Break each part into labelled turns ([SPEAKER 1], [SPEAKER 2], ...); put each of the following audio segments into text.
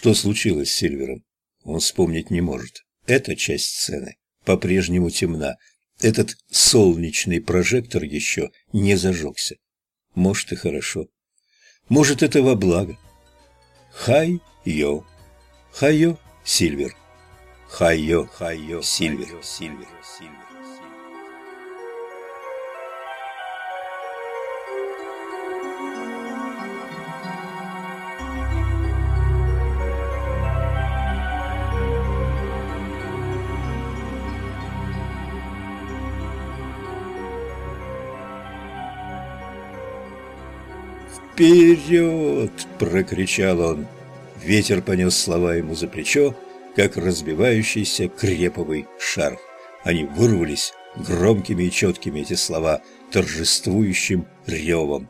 [SPEAKER 1] Что случилось с Сильвером? Он вспомнить не может. Эта часть сцены по-прежнему темна. Этот солнечный прожектор еще не зажегся. Может и хорошо. Может это во благо. Хай-йо. Хай-йо, Сильвер. Хай-йо, хай-йо, Сильвер, Сильвер, Сильвер. «Вперед!» – прокричал он. Ветер понес слова ему за плечо, как разбивающийся креповый шар. Они вырвались громкими и четкими эти слова, торжествующим ревом.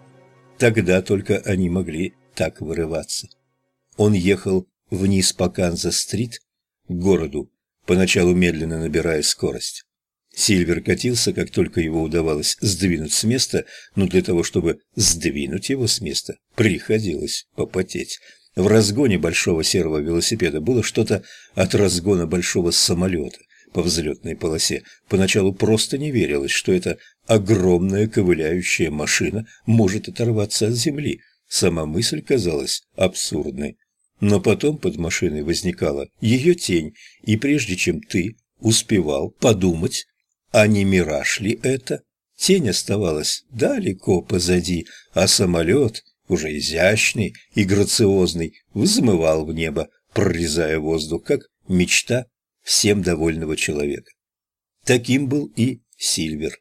[SPEAKER 1] Тогда только они могли так вырываться. Он ехал вниз по Канзас-стрит к городу, поначалу медленно набирая скорость. Сильвер катился, как только его удавалось сдвинуть с места, но для того, чтобы сдвинуть его с места, приходилось попотеть. В разгоне большого серого велосипеда было что-то от разгона большого самолета по взлетной полосе. Поначалу просто не верилось, что эта огромная ковыляющая машина может оторваться от земли. Сама мысль казалась абсурдной. Но потом под машиной возникала ее тень, и прежде чем ты успевал подумать, а не мираж ли это? Тень оставалась далеко позади, а самолет, уже изящный и грациозный, взмывал в небо, прорезая воздух, как мечта всем довольного человека. Таким был и Сильвер.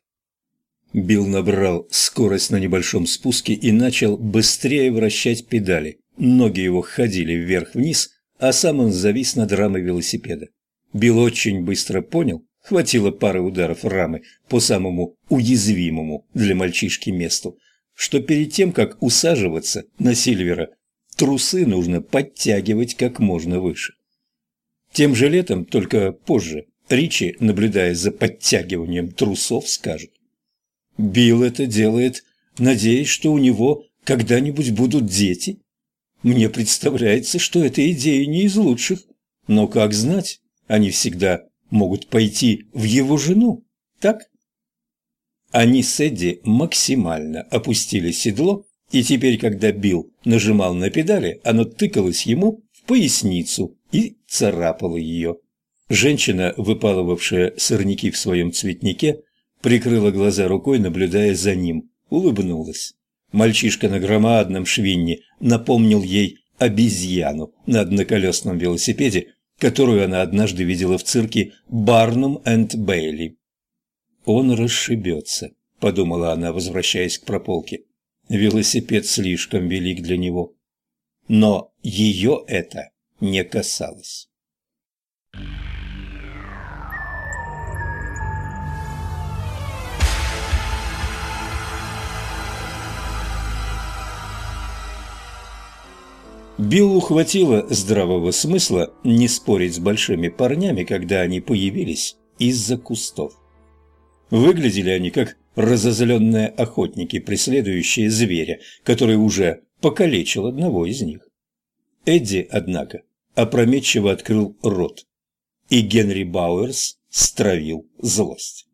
[SPEAKER 1] Билл набрал скорость на небольшом спуске и начал быстрее вращать педали. Ноги его ходили вверх-вниз, а сам он завис над рамой велосипеда. Билл очень быстро понял, Хватило пары ударов рамы по самому уязвимому для мальчишки месту, что перед тем, как усаживаться на Сильвера, трусы нужно подтягивать как можно выше. Тем же летом, только позже, Ричи, наблюдая за подтягиванием трусов, скажет. Билл это делает, надеясь, что у него когда-нибудь будут дети. Мне представляется, что эта идея не из лучших, но как знать, они всегда могут пойти в его жену, так? Они с Эдди максимально опустили седло, и теперь, когда Билл нажимал на педали, оно тыкалось ему в поясницу и царапало ее. Женщина, выпалывавшая сорняки в своем цветнике, прикрыла глаза рукой, наблюдая за ним, улыбнулась. Мальчишка на громадном швинне напомнил ей обезьяну на одноколесном велосипеде, которую она однажды видела в цирке Барнум энд Бейли. «Он расшибется», — подумала она, возвращаясь к прополке. «Велосипед слишком велик для него». Но ее это не касалось. Биллу хватило здравого смысла не спорить с большими парнями, когда они появились из-за кустов. Выглядели они как разозленные охотники, преследующие зверя, который уже покалечил одного из них. Эдди, однако, опрометчиво открыл рот, и Генри Бауэрс стравил злость.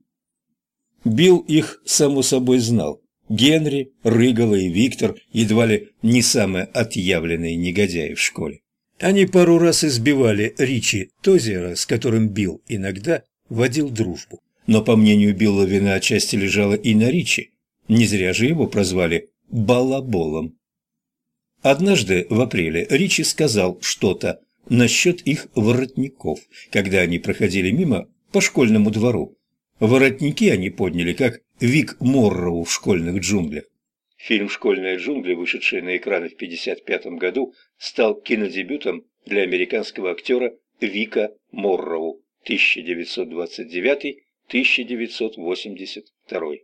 [SPEAKER 1] Билл их, само собой, знал, Генри, Рыгала и Виктор едва ли не самые отъявленные негодяи в школе. Они пару раз избивали Ричи Тозера, с которым Билл иногда водил дружбу. Но, по мнению Билла, вина отчасти лежала и на Ричи. Не зря же его прозвали «балаболом». Однажды в апреле Ричи сказал что-то насчет их воротников, когда они проходили мимо по школьному двору. Воротники они подняли, как Вик Морроу в «Школьных джунглях». Фильм «Школьные джунгли», вышедший на экраны в 1955 году, стал кинодебютом для американского актера Вика Морроу 1929-1982.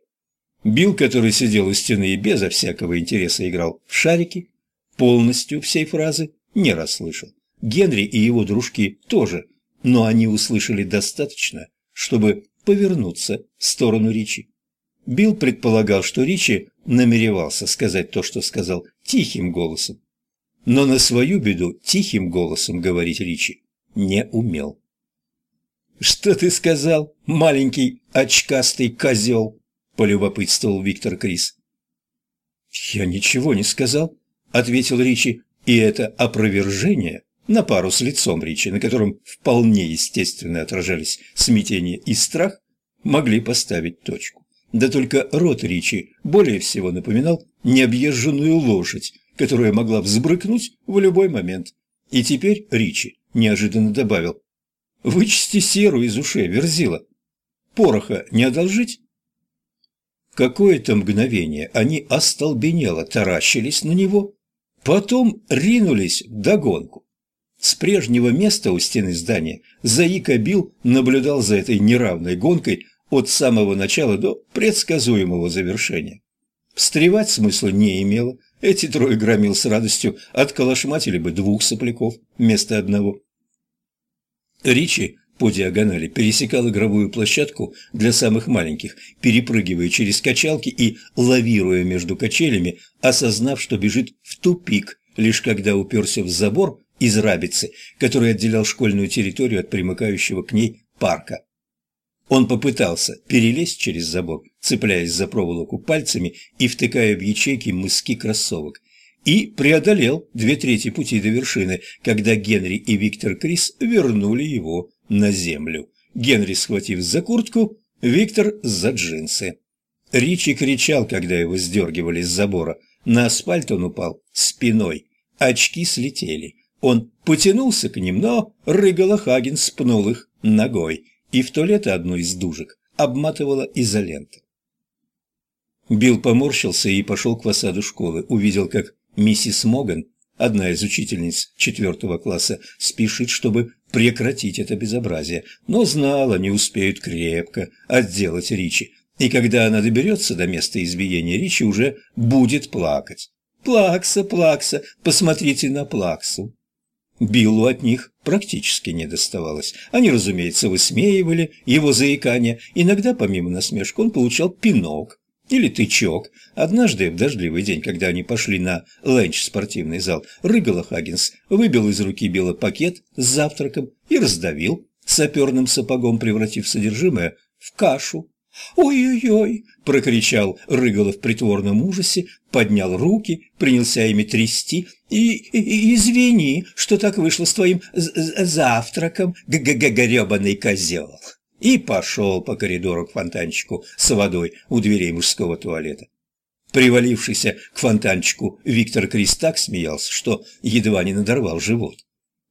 [SPEAKER 1] Билл, который сидел у стены и безо всякого интереса играл в шарики, полностью всей фразы не расслышал. Генри и его дружки тоже, но они услышали достаточно, чтобы повернуться в сторону Ричи. Билл предполагал, что Ричи намеревался сказать то, что сказал, тихим голосом. но на свою беду тихим голосом говорить Ричи не умел. «Что ты сказал, маленький очкастый козел?» – полюбопытствовал Виктор Крис. «Я ничего не сказал», – ответил Ричи, и это опровержение на пару с лицом Ричи, на котором вполне естественно отражались смятение и страх, могли поставить точку. Да только рот Ричи более всего напоминал необъезженную лошадь, которая могла взбрыкнуть в любой момент. И теперь Ричи неожиданно добавил «Вычисти серу из ушей, Верзила. Пороха не одолжить?» Какое-то мгновение они остолбенело таращились на него, потом ринулись в догонку. С прежнего места у стены здания Заика Бил наблюдал за этой неравной гонкой от самого начала до предсказуемого завершения. Встревать смысла не имело, эти трое громил с радостью отколошматили бы двух сопляков вместо одного. Ричи по диагонали пересекал игровую площадку для самых маленьких, перепрыгивая через качалки и лавируя между качелями, осознав, что бежит в тупик, лишь когда уперся в забор из рабицы, который отделял школьную территорию от примыкающего к ней парка. Он попытался перелезть через забор, цепляясь за проволоку пальцами и втыкая в ячейки мыски кроссовок, и преодолел две трети пути до вершины, когда Генри и Виктор Крис вернули его на землю. Генри схватив за куртку, Виктор за джинсы. Ричи кричал, когда его сдергивали с забора. На асфальт он упал спиной, очки слетели. Он потянулся к ним, но Рыгала Хаген спнул их ногой и в туалет одну из дужек обматывала изолента. Билл поморщился и пошел к фасаду школы. Увидел, как миссис Моган, одна из учительниц четвертого класса, спешит, чтобы прекратить это безобразие, но знала, не успеют крепко отделать Ричи. И когда она доберется до места избиения, Ричи уже будет плакать. «Плакса, Плакса, посмотрите на Плаксу!» Биллу от них практически не доставалось. Они, разумеется, высмеивали его заикание. Иногда, помимо насмешек, он получал пинок или тычок. Однажды, в дождливый день, когда они пошли на ленч в спортивный зал, Рыгала Хаггинс выбил из руки Билла пакет с завтраком и раздавил, саперным сапогом превратив содержимое в кашу. «Ой-ой-ой!» – прокричал Рыгало в притворном ужасе, поднял руки, принялся ими трясти. «И, и извини, что так вышло с твоим завтраком, г г г гребаный козел!» И пошел по коридору к фонтанчику с водой у дверей мужского туалета. Привалившийся к фонтанчику Виктор Крис так смеялся, что едва не надорвал живот.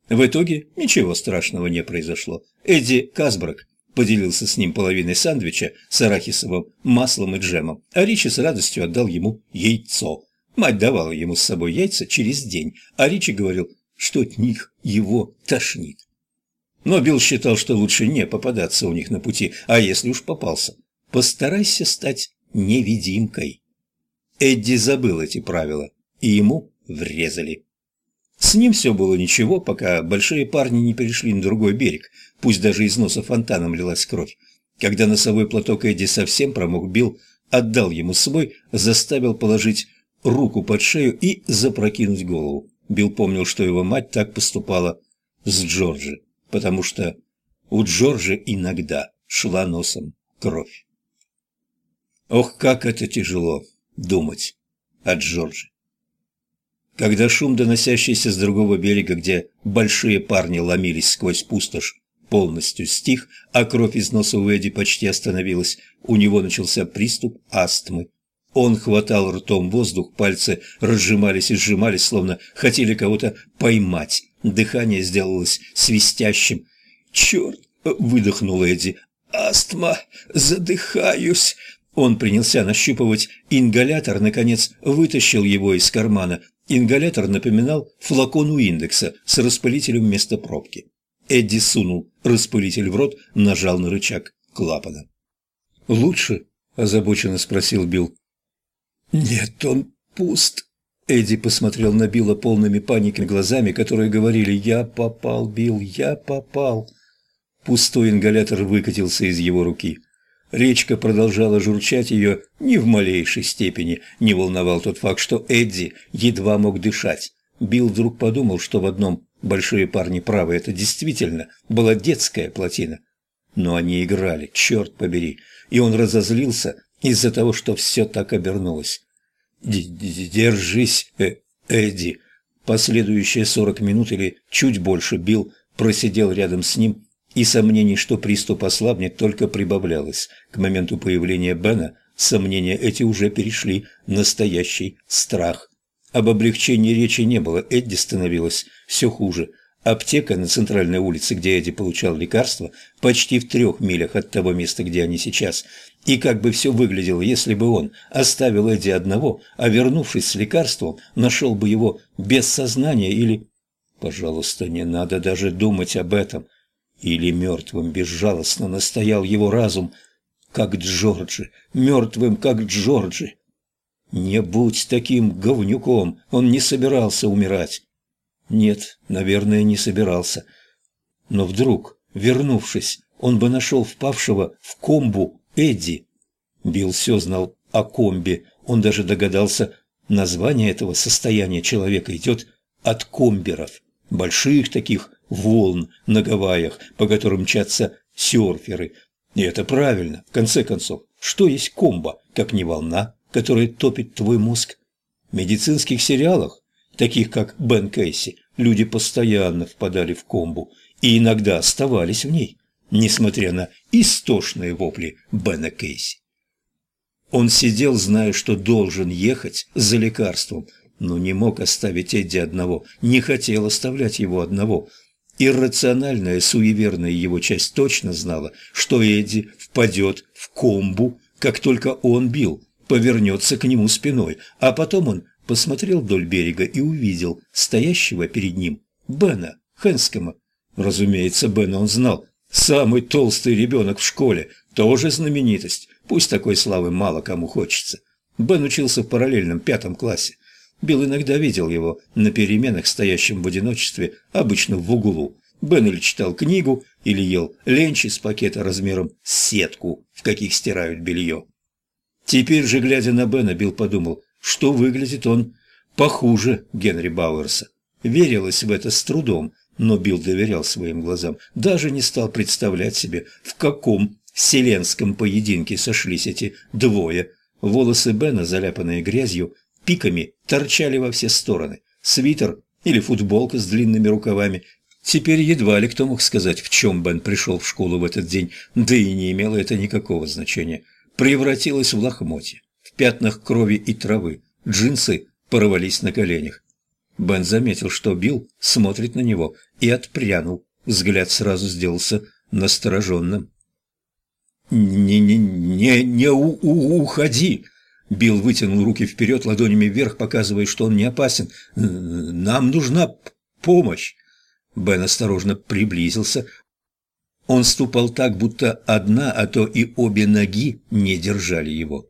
[SPEAKER 1] В итоге ничего страшного не произошло. Эдди Казбрак поделился с ним половиной сандвича с арахисовым маслом и джемом, а Ричи с радостью отдал ему яйцо. Мать давала ему с собой яйца через день, а Ричи говорил, что от них его тошнит. Но Билл считал, что лучше не попадаться у них на пути, а если уж попался, постарайся стать невидимкой. Эдди забыл эти правила, и ему врезали. С ним все было ничего, пока большие парни не перешли на другой берег, пусть даже из носа фонтаном лилась кровь. Когда носовой платок Эдди совсем промок, Билл отдал ему свой, заставил положить руку под шею и запрокинуть голову. Билл помнил, что его мать так поступала с Джорджи, потому что у Джорджи иногда шла носом кровь. Ох, как это тяжело думать о Джорджи. Когда шум, доносящийся с другого берега, где большие парни ломились сквозь пустошь, полностью стих, а кровь из носа у Эдди почти остановилась, у него начался приступ астмы. Он хватал ртом воздух, пальцы разжимались и сжимались, словно хотели кого-то поймать. Дыхание сделалось свистящим. «Черт!» — выдохнул Эдди. «Астма! Задыхаюсь!» Он принялся нащупывать ингалятор, наконец вытащил его из кармана Ингалятор напоминал флакон у индекса с распылителем вместо пробки. Эдди сунул распылитель в рот, нажал на рычаг клапана. «Лучше?» – озабоченно спросил Билл. «Нет, он пуст». Эдди посмотрел на Билла полными паники глазами, которые говорили «Я попал, Билл, я попал». Пустой ингалятор выкатился из его руки. Речка продолжала журчать, ее ни в малейшей степени не волновал тот факт, что Эдди едва мог дышать. Билл вдруг подумал, что в одном «большие парни правы» это действительно была детская плотина. Но они играли, черт побери, и он разозлился из-за того, что все так обернулось. «Держись, э Эдди!» Последующие сорок минут или чуть больше Билл просидел рядом с ним, и сомнений, что приступ ослабнет, только прибавлялось. К моменту появления Бена сомнения эти уже перешли в настоящий страх. Об облегчении речи не было, Эдди становилось все хуже. Аптека на центральной улице, где Эдди получал лекарства, почти в трех милях от того места, где они сейчас. И как бы все выглядело, если бы он оставил Эдди одного, а вернувшись с лекарством, нашел бы его без сознания или... Пожалуйста, не надо даже думать об этом. Или мертвым безжалостно настоял его разум, как Джорджи, мертвым, как Джорджи. Не будь таким говнюком, он не собирался умирать. Нет, наверное, не собирался. Но вдруг, вернувшись, он бы нашел впавшего в комбу Эдди. Билл все знал о комбе, он даже догадался, название этого состояния человека идет от комберов, больших таких волн на Гавайях, по которым мчатся серферы. И это правильно, в конце концов. Что есть комбо, как не волна, которая топит твой мозг? В медицинских сериалах, таких как Бен Кейси, люди постоянно впадали в комбу и иногда оставались в ней, несмотря на истошные вопли Бена Кейси. Он сидел, зная, что должен ехать за лекарством, но не мог оставить Эдди одного, не хотел оставлять его одного – Иррациональная, суеверная его часть точно знала, что Эдди впадет в комбу, как только он бил, повернется к нему спиной, а потом он посмотрел вдоль берега и увидел стоящего перед ним Бена Хэнскома. Разумеется, Бена он знал. Самый толстый ребенок в школе, тоже знаменитость, пусть такой славы мало кому хочется. Бен учился в параллельном пятом классе. Билл иногда видел его на переменах, стоящим в одиночестве, обычно в углу. Бен или читал книгу, или ел ленч из пакета размером с сетку, в каких стирают белье. Теперь же, глядя на Бена, Билл подумал, что выглядит он похуже Генри Бауэрса. Верилось в это с трудом, но Билл доверял своим глазам, даже не стал представлять себе, в каком вселенском поединке сошлись эти двое. Волосы Бена, заляпанные грязью, пиками торчали во все стороны. Свитер или футболка с длинными рукавами. Теперь едва ли кто мог сказать, в чем Бен пришел в школу в этот день, да и не имело это никакого значения. Превратилось в лохмотье, в пятнах крови и травы. Джинсы порвались на коленях. Бен заметил, что Билл смотрит на него, и отпрянул. Взгляд сразу сделался настороженным. «Не, не, уходи!» Билл вытянул руки вперед, ладонями вверх, показывая, что он не опасен. «Нам нужна помощь!» Бен осторожно приблизился. Он ступал так, будто одна, а то и обе ноги не держали его.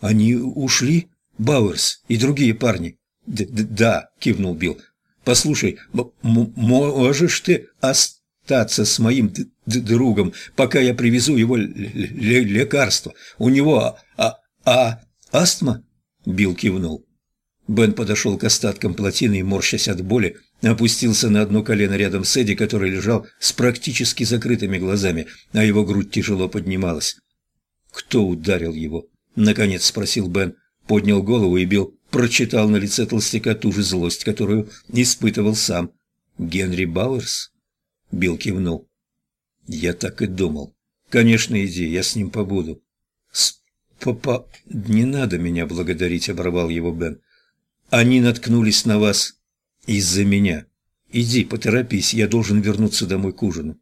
[SPEAKER 1] «Они ушли? Бауэрс и другие парни?» Д -д «Да», — кивнул Билл. «Послушай, можешь ты остаться с моим другом, пока я привезу его лекарство? У него а «А астма?» – Билл кивнул. Бен подошел к остаткам плотины и, морщась от боли, опустился на одно колено рядом с Эдди, который лежал с практически закрытыми глазами, а его грудь тяжело поднималась. «Кто ударил его?» – наконец спросил Бен. Поднял голову и Билл прочитал на лице толстяка ту же злость, которую испытывал сам. «Генри Бауэрс?» Билл кивнул. «Я так и думал. Конечно, иди, я с ним побуду. «Папа, не надо меня благодарить», — оборвал его Бен. «Они наткнулись на вас из-за меня. Иди, поторопись, я должен вернуться домой к ужину».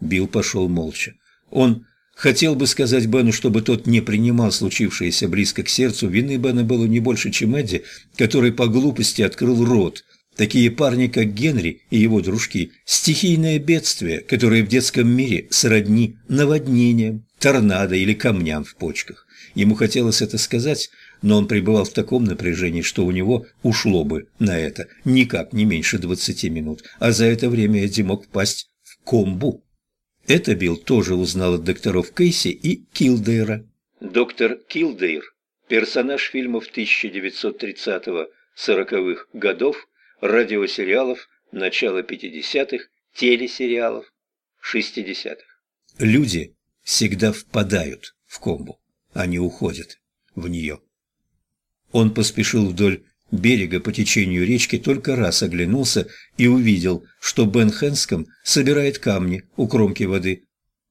[SPEAKER 1] Билл пошел молча. Он хотел бы сказать Бену, чтобы тот не принимал случившееся близко к сердцу. Вины Бена было не больше, чем Эдди, который по глупости открыл рот. Такие парни, как Генри и его дружки, стихийное бедствие, которое в детском мире сродни наводнениям, торнадо или камням в почках. Ему хотелось это сказать, но он пребывал в таком напряжении, что у него ушло бы на это никак не меньше двадцати минут, а за это время Эдди мог впасть в комбу. Это Билл тоже узнал от докторов Кейси и Килдейра. Доктор Килдейр – персонаж фильмов 1930-40-х годов радиосериалов начала 50-х, телесериалов 60-х. Люди всегда впадают в комбу, а не уходят в нее. Он поспешил вдоль берега по течению речки, только раз оглянулся и увидел, что Бен Хэнском собирает камни у кромки воды.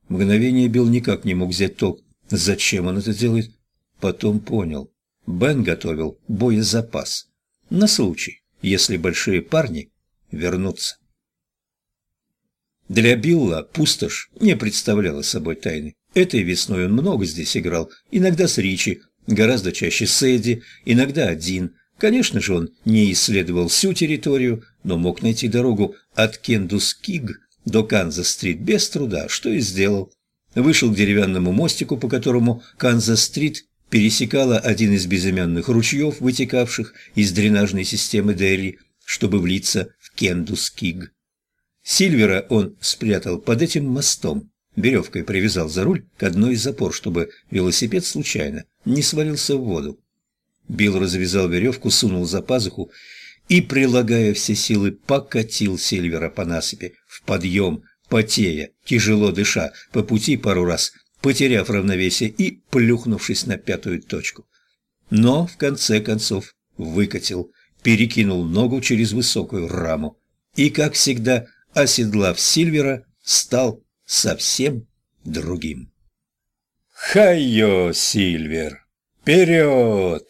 [SPEAKER 1] Мгновение Билл никак не мог взять толк, зачем он это делает. Потом понял. Бен готовил боезапас на случай, если большие парни вернутся. Для Билла пустошь не представляла собой тайны. Этой весной он много здесь играл, иногда с Ричи, гораздо чаще с Эдди, иногда один – Конечно же, он не исследовал всю территорию, но мог найти дорогу от Кендус-Киг до Канзас-стрит без труда, что и сделал. Вышел к деревянному мостику, по которому Канзас-стрит пересекала один из безымянных ручьев, вытекавших из дренажной системы Дерри, чтобы влиться в Кендус-Киг. Сильвера он спрятал под этим мостом, веревкой привязал за руль к одной из запор, чтобы велосипед случайно не свалился в воду. Билл развязал веревку, сунул за пазуху и, прилагая все силы, покатил Сильвера по насыпи в подъем, потея, тяжело дыша, по пути пару раз, потеряв равновесие и плюхнувшись на пятую точку. Но, в конце концов, выкатил, перекинул ногу через высокую раму и, как всегда, оседлав Сильвера, стал совсем другим. «Хайо, Сильвер! Вперед!»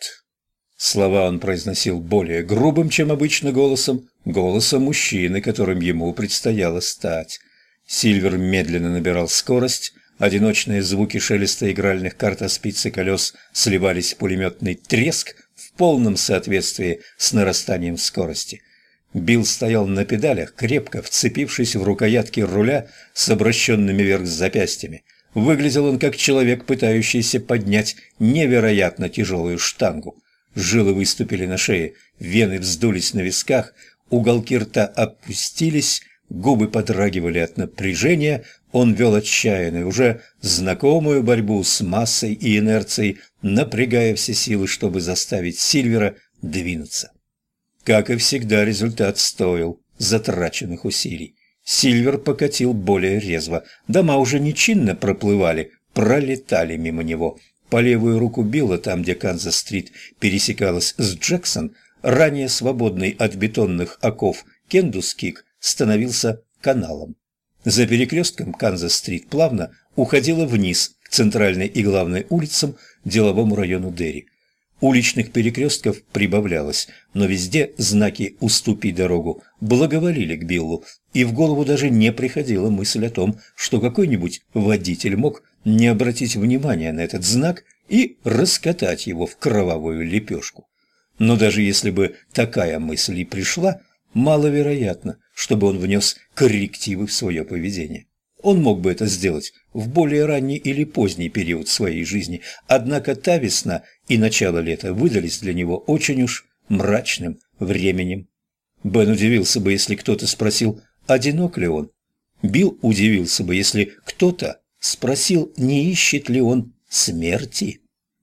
[SPEAKER 1] Слова он произносил более грубым, чем обычно голосом, голосом мужчины, которым ему предстояло стать. Сильвер медленно набирал скорость, одиночные звуки шелеста игральных карт о спице колес сливались в пулеметный треск в полном соответствии с нарастанием скорости. Билл стоял на педалях, крепко вцепившись в рукоятки руля с обращенными вверх запястьями. Выглядел он как человек, пытающийся поднять невероятно тяжелую штангу. Жилы выступили на шее, вены вздулись на висках, уголки рта опустились, губы подрагивали от напряжения, он вел отчаянную, уже знакомую борьбу с массой и инерцией, напрягая все силы, чтобы заставить Сильвера двинуться. Как и всегда, результат стоил затраченных усилий. Сильвер покатил более резво. Дома уже нечинно проплывали, пролетали мимо него. По левую руку Билла, там, где Канзас-стрит пересекалась с Джексон, ранее свободный от бетонных оков Кендус-Кик становился каналом. За перекрестком Канзас-стрит плавно уходила вниз к центральной и главной улицам деловому району Дерри. Уличных перекрестков прибавлялось, но везде знаки «уступи дорогу» благоволили к Биллу, и в голову даже не приходила мысль о том, что какой-нибудь водитель мог не обратить внимания на этот знак и раскатать его в кровавую лепешку. Но даже если бы такая мысль и пришла, маловероятно, чтобы он внес коррективы в свое поведение. Он мог бы это сделать в более ранний или поздний период своей жизни, однако та весна и начало лета выдались для него очень уж мрачным временем. Бен удивился бы, если кто-то спросил, одинок ли он. Билл удивился бы, если кто-то спросил, не ищет ли он смерти.